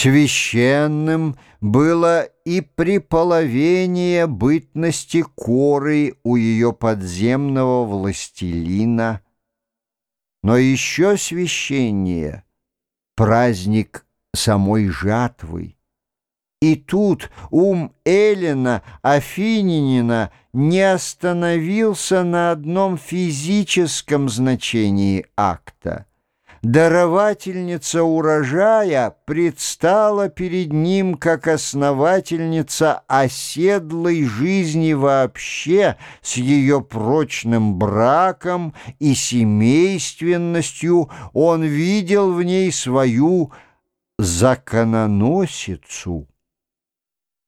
Священным было и приполовение бытности коры у ее подземного властелина, но еще священнее праздник самой жатвы. И тут ум Эллина, Афининина, не остановился на одном физическом значении акта даровательница урожая предстала перед ним как основательница оседлой жизни вообще с ее прочным браком и семейственностью, он видел в ней свою закононосицу.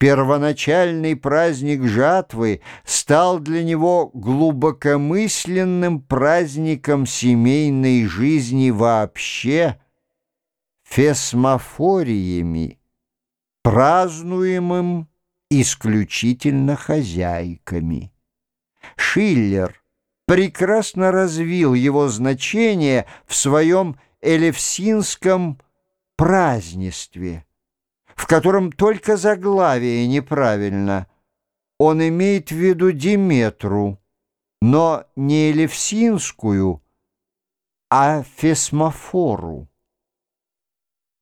Первоначальный праздник жатвы стал для него глубокомысленным праздником семейной жизни вообще, фесмофориями, празднуемым исключительно хозяйками. Шиллер прекрасно развил его значение в своем элевсинском празднестве – в котором только заглавие неправильно. Он имеет в виду Диметру, но не Элевсинскую, а Фесмофору.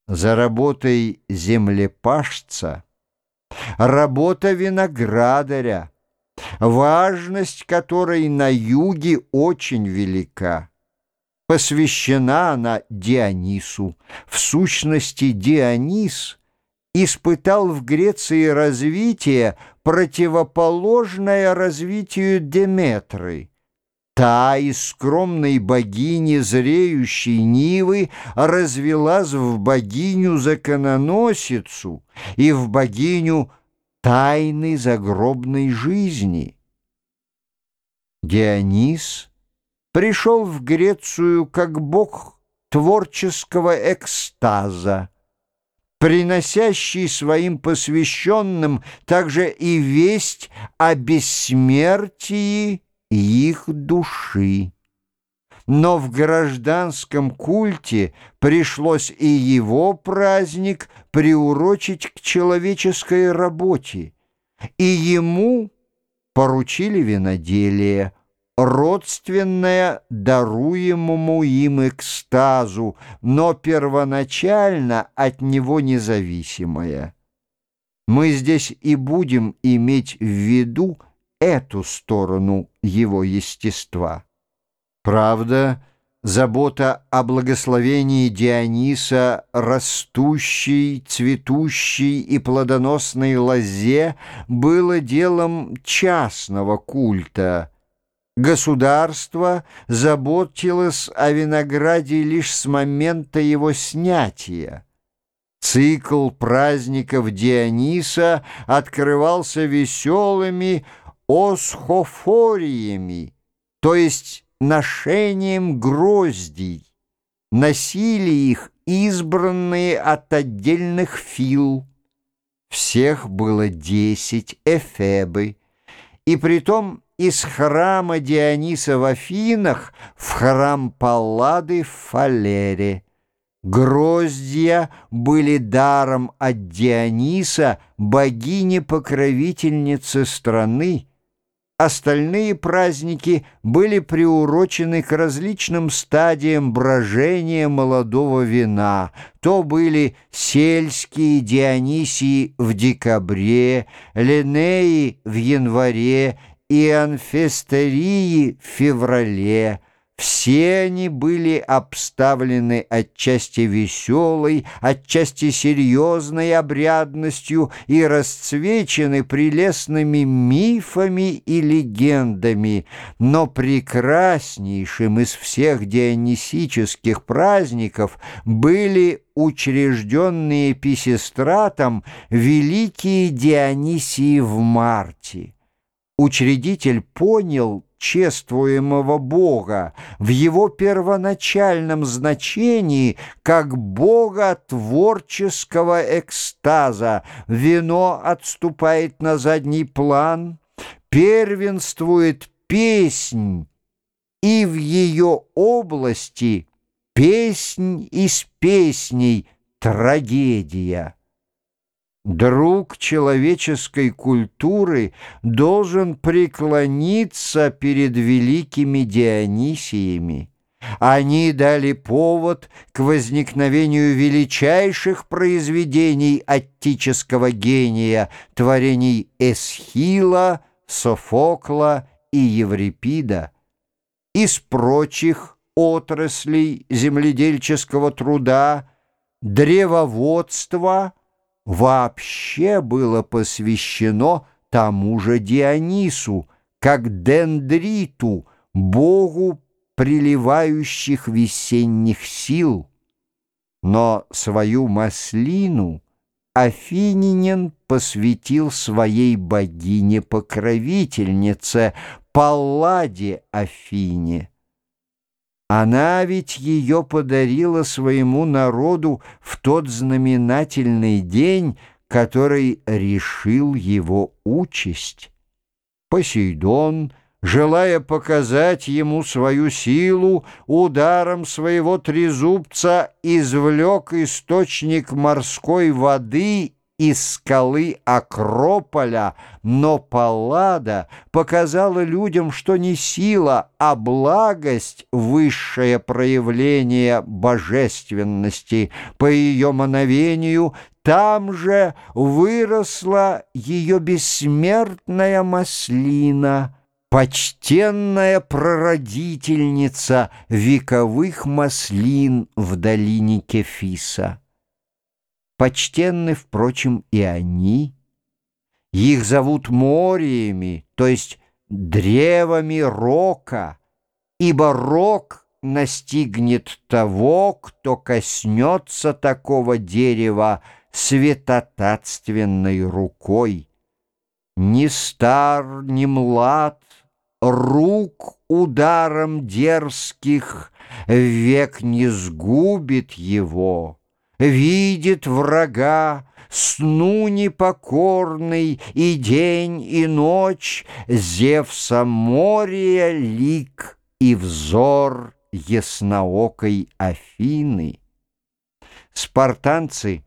За работой землепашца работа виноградаря, важность которой на юге очень велика. Посвящена она Дионису. В сущности, Дионис — испытал в Греции развитие, противоположное развитию Деметры. Та из скромной богини зреющей Нивы развелась в богиню-закононосицу и в богиню тайны загробной жизни. Дионис пришел в Грецию как бог творческого экстаза, приносящий своим посвященным также и весть о бессмертии их души. Но в гражданском культе пришлось и его праздник приурочить к человеческой работе, и ему поручили виноделие – родственное даруемому им экстазу, но первоначально от него независимое. Мы здесь и будем иметь в виду эту сторону его естества. Правда, забота о благословении Диониса, растущей, цветущей и плодоносной лозе, было делом частного культа – Государство заботилось о винограде лишь с момента его снятия. Цикл праздников Диониса открывался веселыми осхофориями, то есть ношением гроздей. Носили их избранные от отдельных фил. Всех было десять эфебы, и притом из храма Диониса в Афинах в храм Паллады в Фалере. Гроздья были даром от Диониса, богини-покровительницы страны, Остальные праздники были приурочены к различным стадиям брожения молодого вина. То были сельские Дионисии в декабре, Ленеи в январе и Анфестерии в феврале. Все они были обставлены отчасти веселой, отчасти серьезной обрядностью и расцвечены прелестными мифами и легендами, но прекраснейшим из всех дионисических праздников были учрежденные Писистратом великие Дионисии в марте. Учредитель понял чествуемого Бога в его первоначальном значении как Бога творческого экстаза. Вино отступает на задний план, первенствует песнь, и в ее области песнь из песней трагедия. Друг человеческой культуры должен преклониться перед великими Дионисиями. Они дали повод к возникновению величайших произведений аттического гения, творений Эсхила, Софокла и Еврипида. Из прочих отраслей земледельческого труда древоводство вообще было посвящено тому же Дионису, как дендриту, богу приливающих весенних сил. Но свою маслину Афининин посвятил своей богине-покровительнице Палладе Афине. Она ведь ее подарила своему народу в тот знаменательный день, который решил его участь. Посейдон — желая показать ему свою силу, ударом своего трезубца извлек источник морской воды из скалы Акрополя, но Паллада показала людям, что не сила, а благость — высшее проявление божественности. По ее мановению там же выросла ее бессмертная маслина — почтенная прародительница вековых маслин в долине Кефиса. Почтенны, впрочем, и они. Их зовут мориями, то есть древами рока, ибо рок настигнет того, кто коснется такого дерева светотатственной рукой. Ни стар, ни млад, рук ударом дерзких век не сгубит его, видит врага, сну непокорный и день, и ночь, Зевса моря лик и взор ясноокой Афины. Спартанцы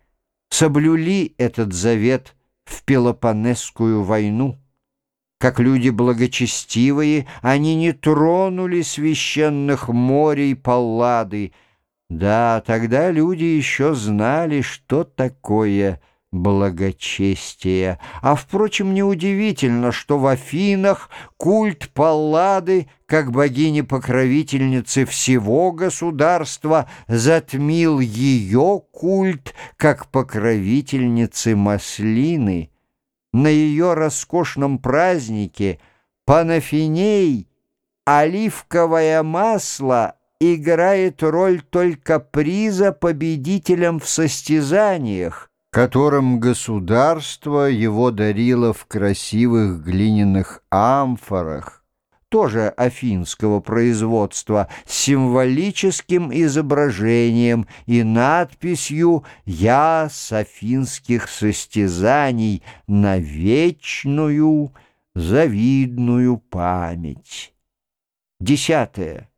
соблюли этот завет в Пелопонесскую войну. Как люди благочестивые, они не тронули священных морей Паллады. Да, тогда люди еще знали, что такое благочестие. А, впрочем, неудивительно, что в Афинах культ Паллады, как богини-покровительницы всего государства, затмил ее культ, как покровительницы Маслины на ее роскошном празднике панафиней оливковое масло играет роль только приза победителям в состязаниях, которым государство его дарило в красивых глиняных амфорах, тоже афинского производства, с символическим изображением и надписью «Я с афинских состязаний на вечную завидную память». Десятое.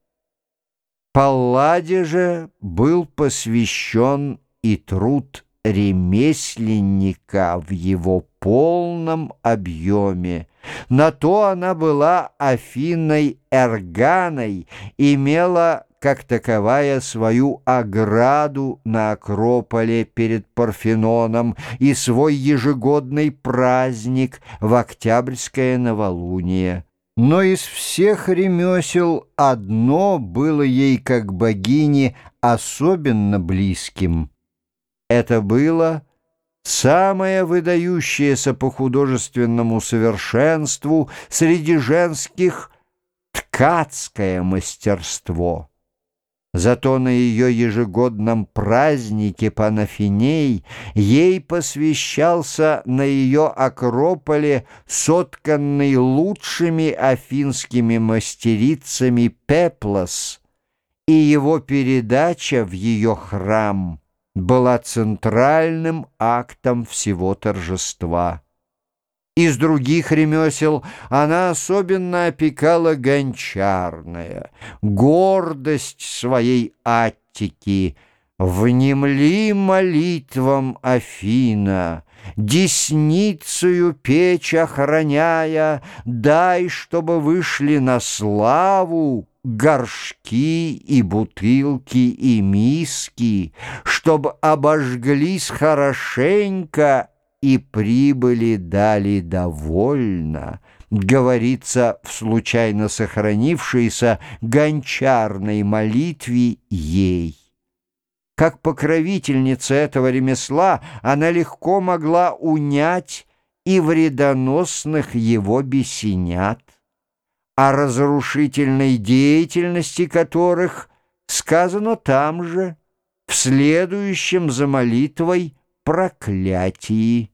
Палладе же был посвящен и труд ремесленника в его полном объеме. На то она была Афиной Эрганой, имела как таковая свою ограду на Акрополе перед Парфеноном и свой ежегодный праздник в Октябрьское новолуние. Но из всех ремесел одно было ей как богине особенно близким. Это было самое выдающееся по художественному совершенству среди женских ткацкое мастерство. Зато на ее ежегодном празднике Панафиней ей посвящался на ее Акрополе сотканный лучшими афинскими мастерицами пеплос и его передача в ее храм — была центральным актом всего торжества. Из других ремесел. Она особенно опекала гончарная, гордость своей Аттики, Внемли молитвам Афина, Десницею печь охраняя, Дай, чтобы вышли на славу Горшки и бутылки и миски, Чтоб обожглись хорошенько И прибыли дали довольно, Говорится в случайно сохранившейся Гончарной молитве ей. Как покровительница этого ремесла она легко могла унять и вредоносных его бесенят, о разрушительной деятельности которых сказано там же, в следующем за молитвой проклятии.